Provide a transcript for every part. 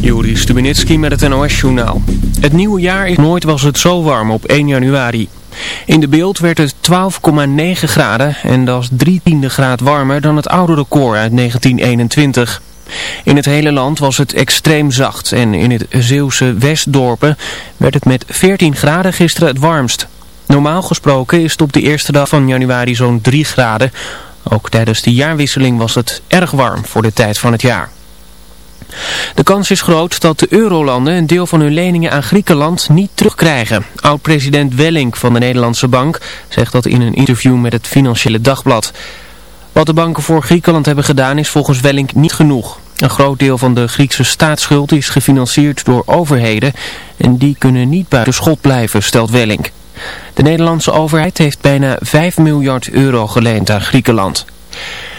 Juri Stubenitski met het NOS-journaal. Het nieuwe jaar is nooit was het zo warm op 1 januari. In de beeld werd het 12,9 graden en dat is 3 tiende graad warmer dan het oude record uit 1921. In het hele land was het extreem zacht en in het Zeeuwse Westdorpen werd het met 14 graden gisteren het warmst. Normaal gesproken is het op de eerste dag van januari zo'n 3 graden. Ook tijdens de jaarwisseling was het erg warm voor de tijd van het jaar. De kans is groot dat de eurolanden een deel van hun leningen aan Griekenland niet terugkrijgen. Oud-president Wellink van de Nederlandse Bank zegt dat in een interview met het Financiële Dagblad. Wat de banken voor Griekenland hebben gedaan is volgens Wellink niet genoeg. Een groot deel van de Griekse staatsschuld is gefinancierd door overheden en die kunnen niet buiten schot blijven, stelt Wellink. De Nederlandse overheid heeft bijna 5 miljard euro geleend aan Griekenland.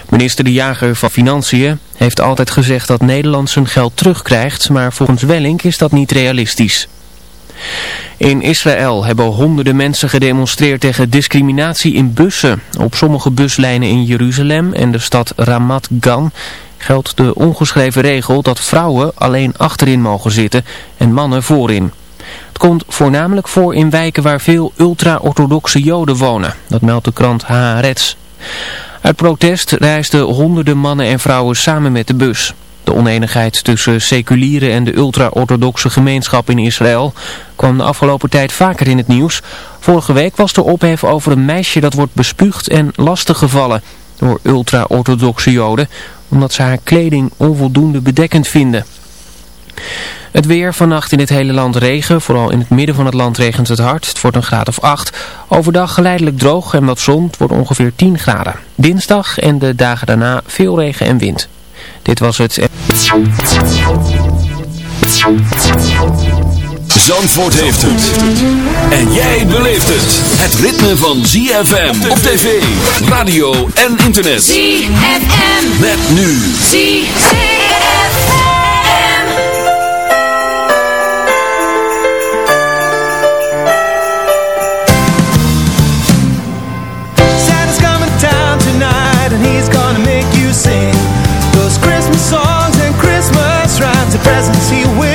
Minister De Jager van Financiën heeft altijd gezegd dat Nederland zijn geld terugkrijgt, maar volgens Wellink is dat niet realistisch. In Israël hebben honderden mensen gedemonstreerd tegen discriminatie in bussen. Op sommige buslijnen in Jeruzalem en de stad Ramat Gan geldt de ongeschreven regel dat vrouwen alleen achterin mogen zitten en mannen voorin. Het komt voornamelijk voor in wijken waar veel ultra-orthodoxe joden wonen. Dat meldt de krant Haaretz. Uit protest reisden honderden mannen en vrouwen samen met de bus. De oneenigheid tussen seculiere en de ultra-orthodoxe gemeenschap in Israël kwam de afgelopen tijd vaker in het nieuws. Vorige week was er ophef over een meisje dat wordt bespuugd en lastiggevallen door ultra-orthodoxe joden, omdat ze haar kleding onvoldoende bedekkend vinden. Het weer vannacht in het hele land regen. Vooral in het midden van het land regent het hard. Het wordt een graad of 8. Overdag geleidelijk droog en wat zon. Het wordt ongeveer 10 graden. Dinsdag en de dagen daarna veel regen en wind. Dit was het... Zandvoort heeft het. En jij beleeft het. Het ritme van ZFM op tv, radio en internet. ZFM. Met nu. ZFM. The presents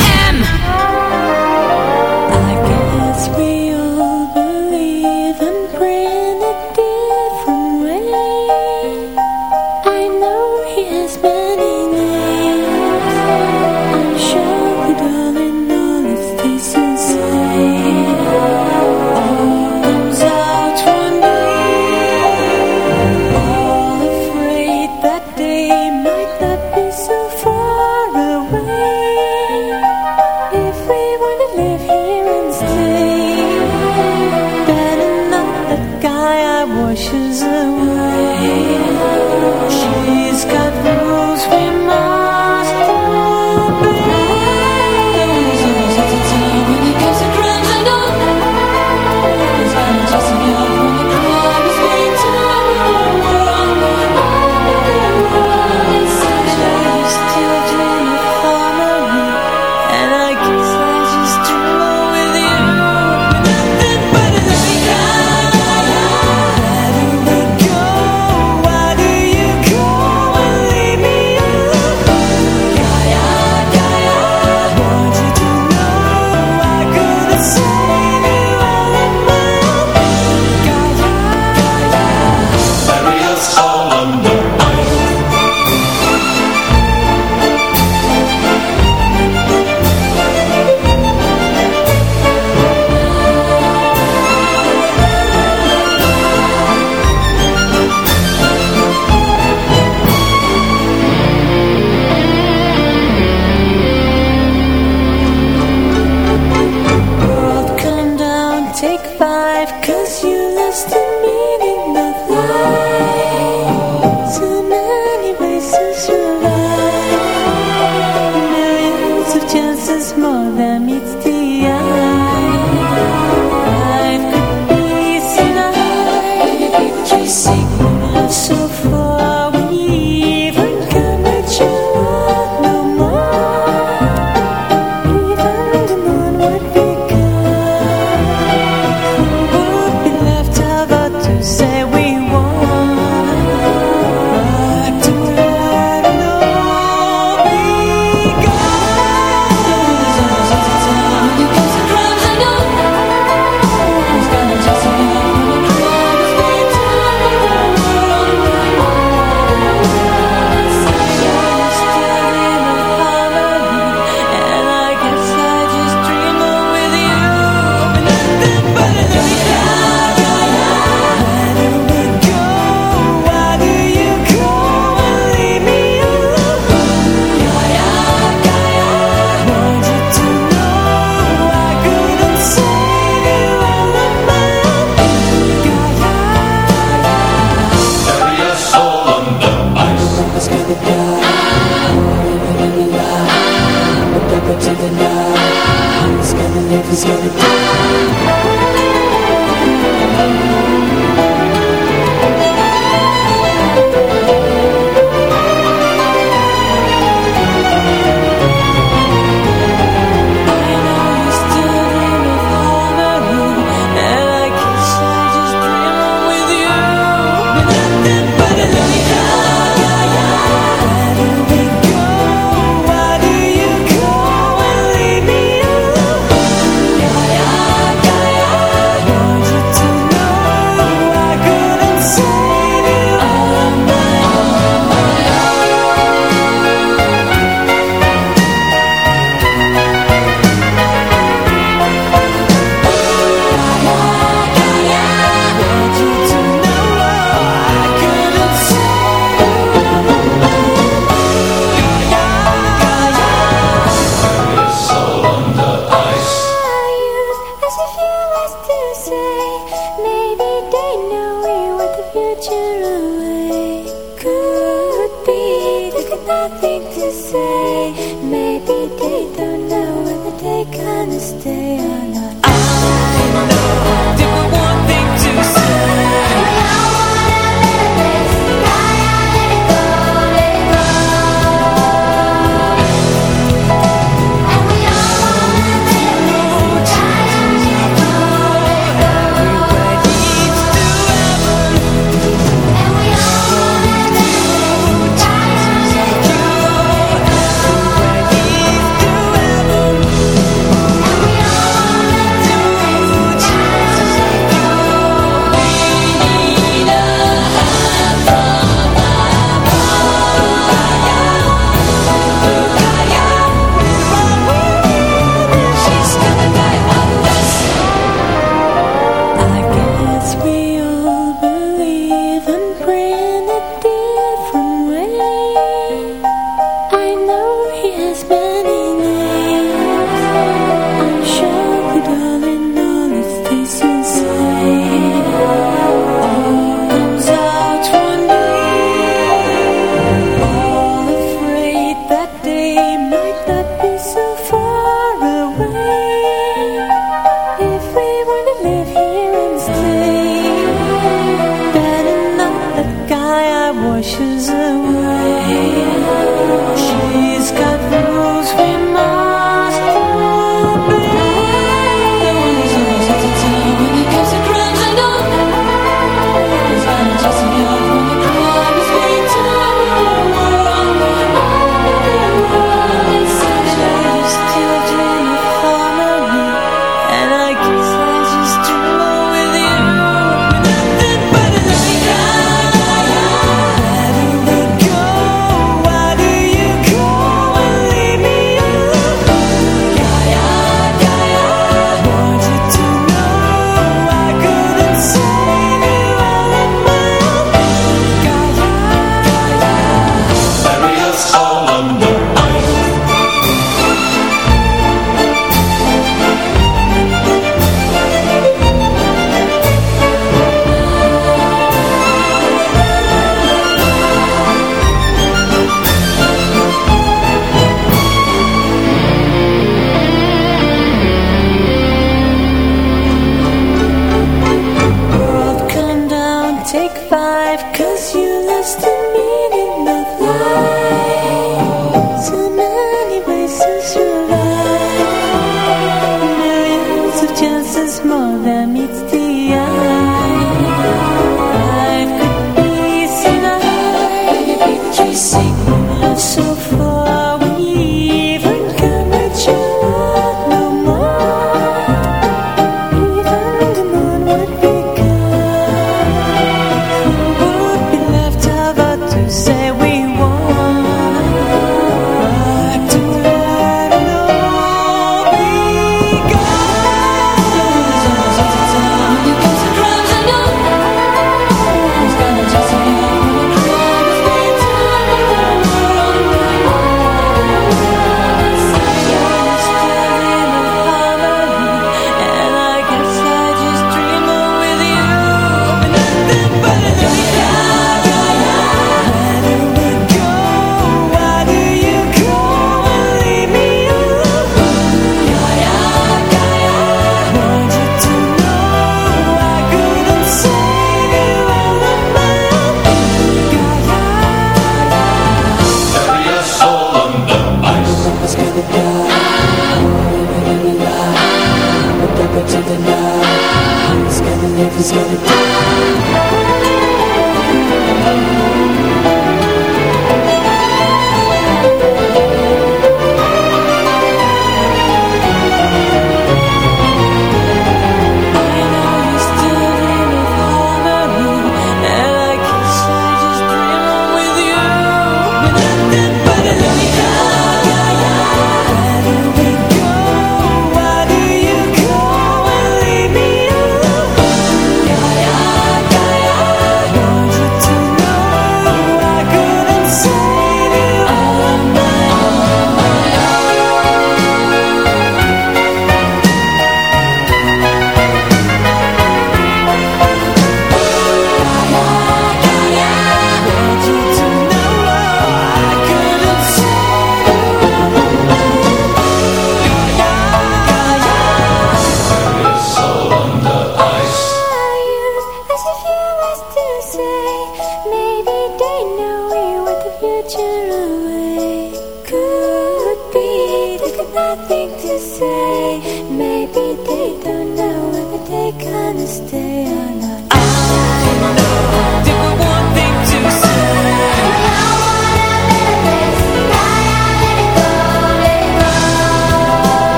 Stay. day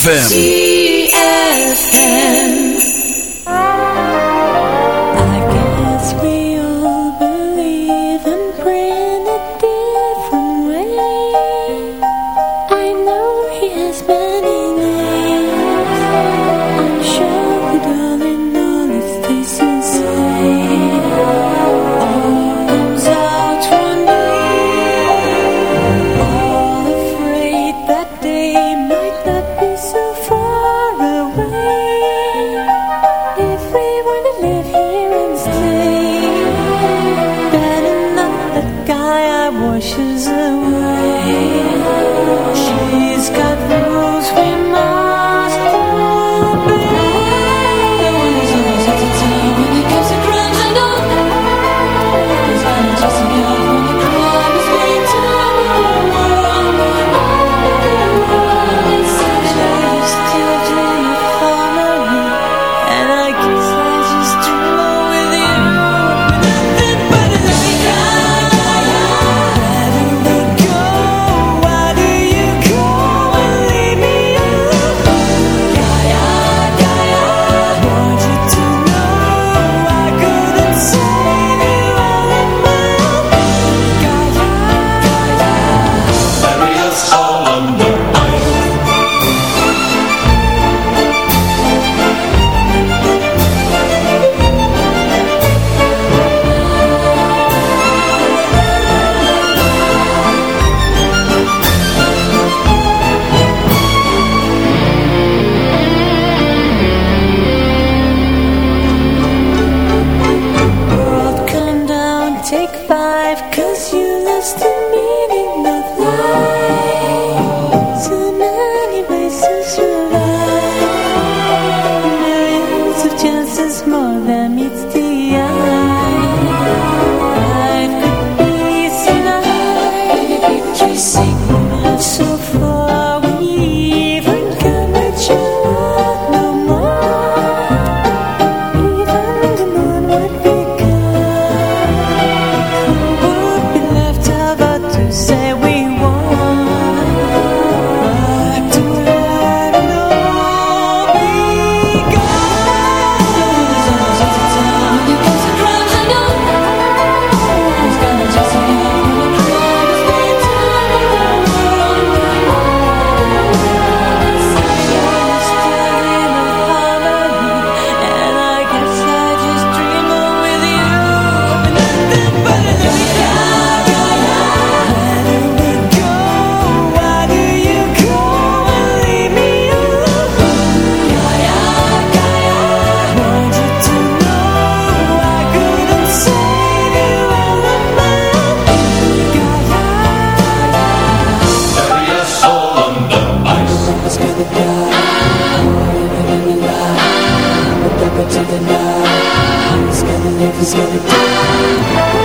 ZFM. The night. He's gonna live, he's gonna die.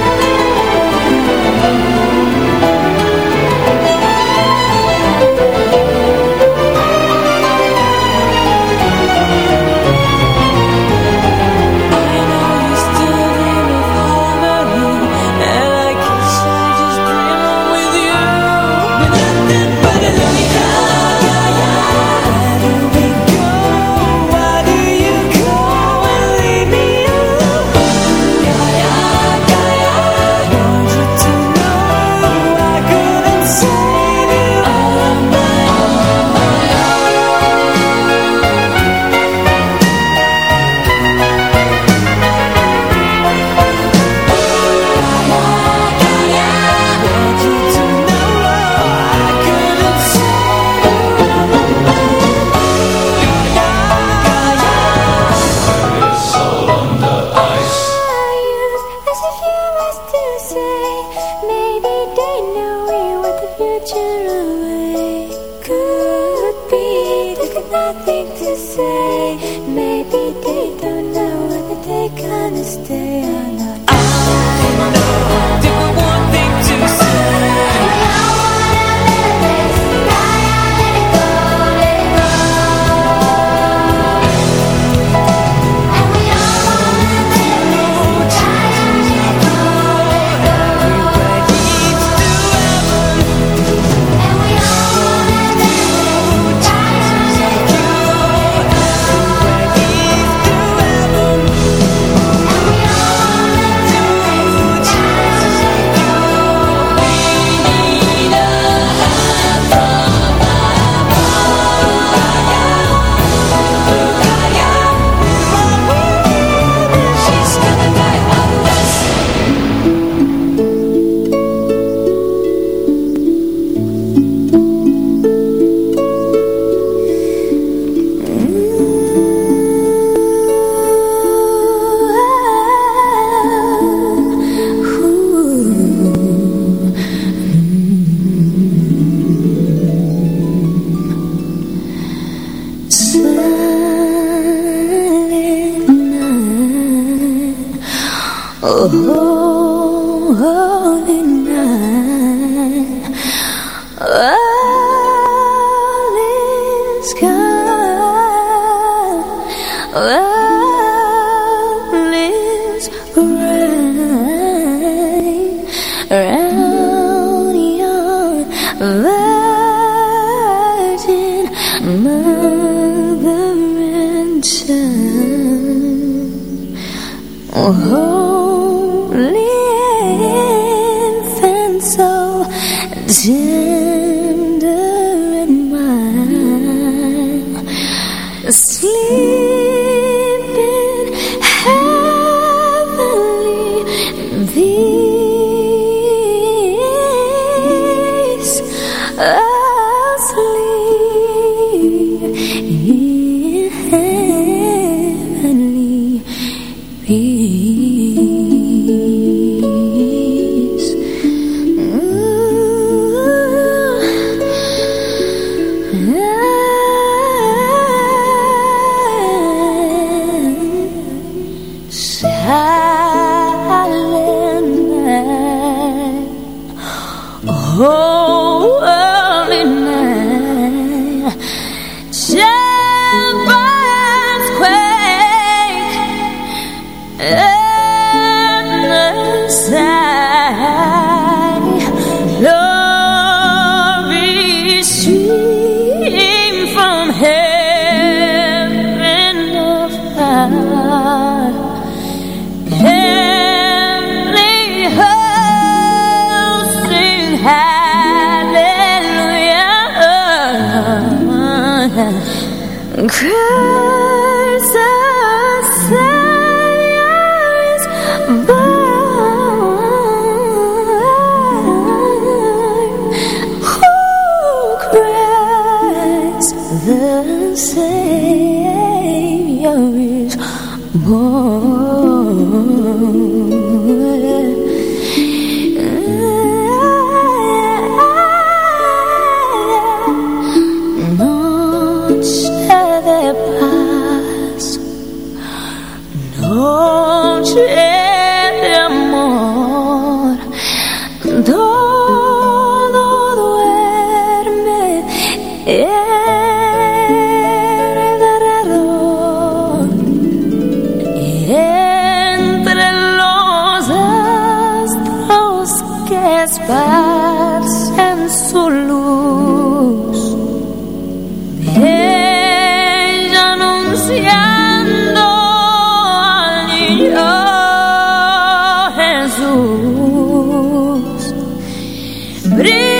Bring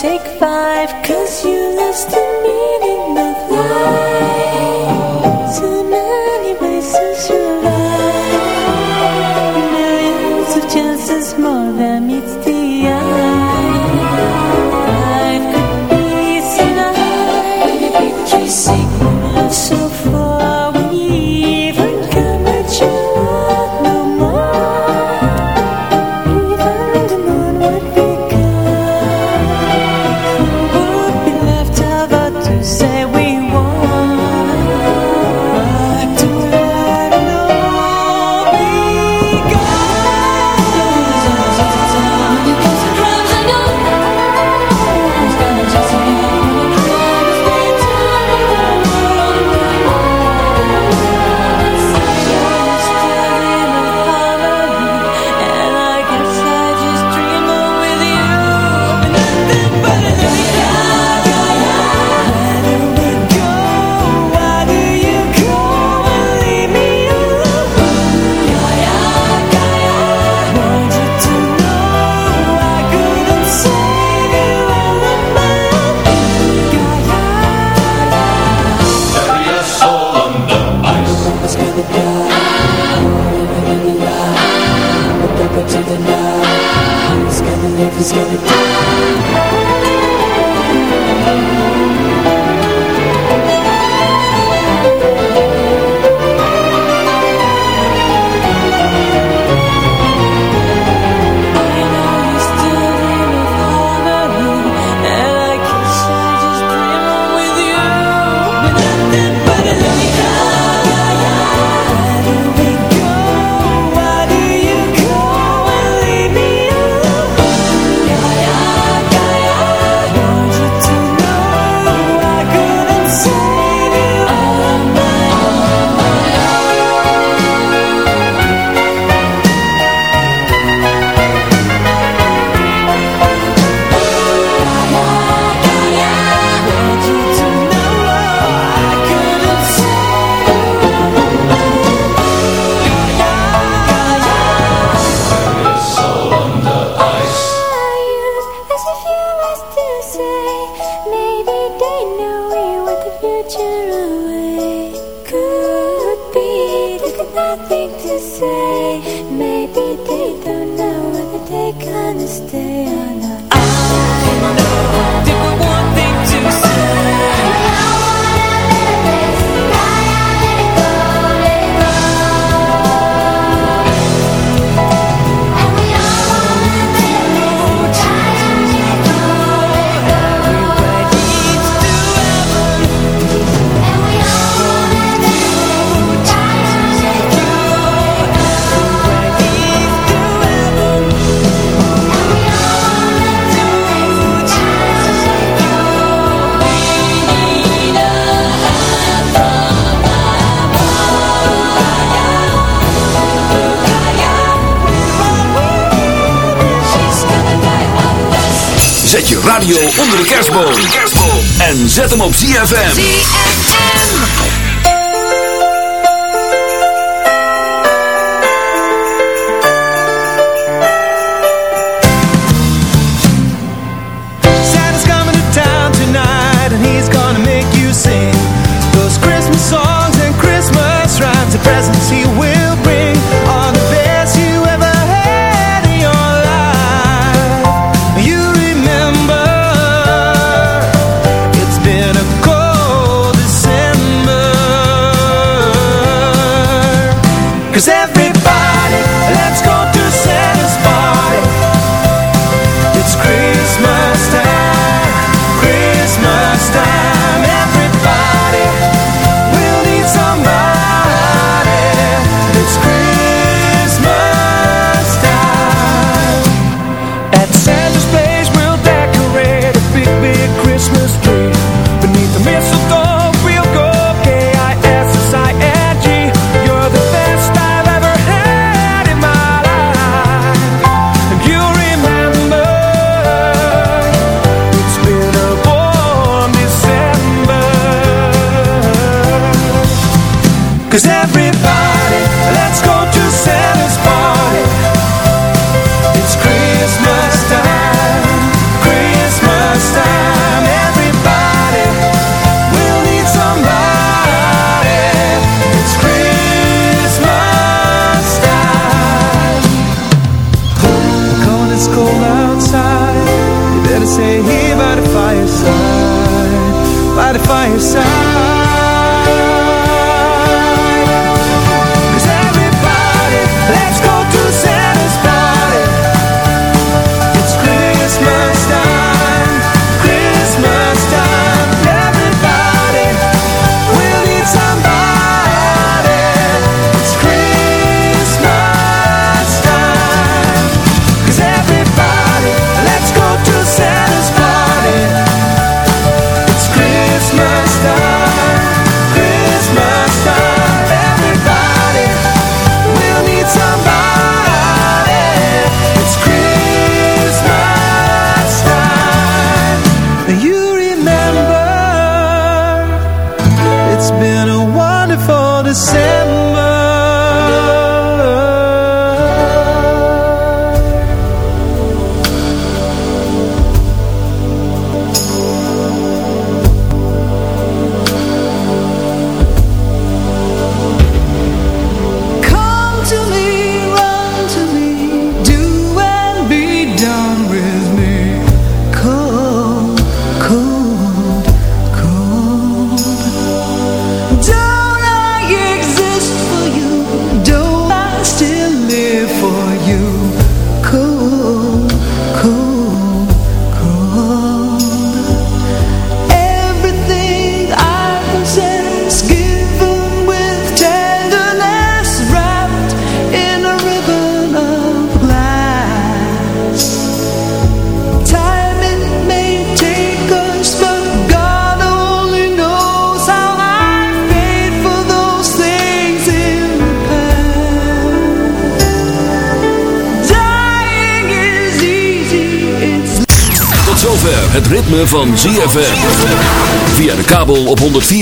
take five, cause you lost the Cause every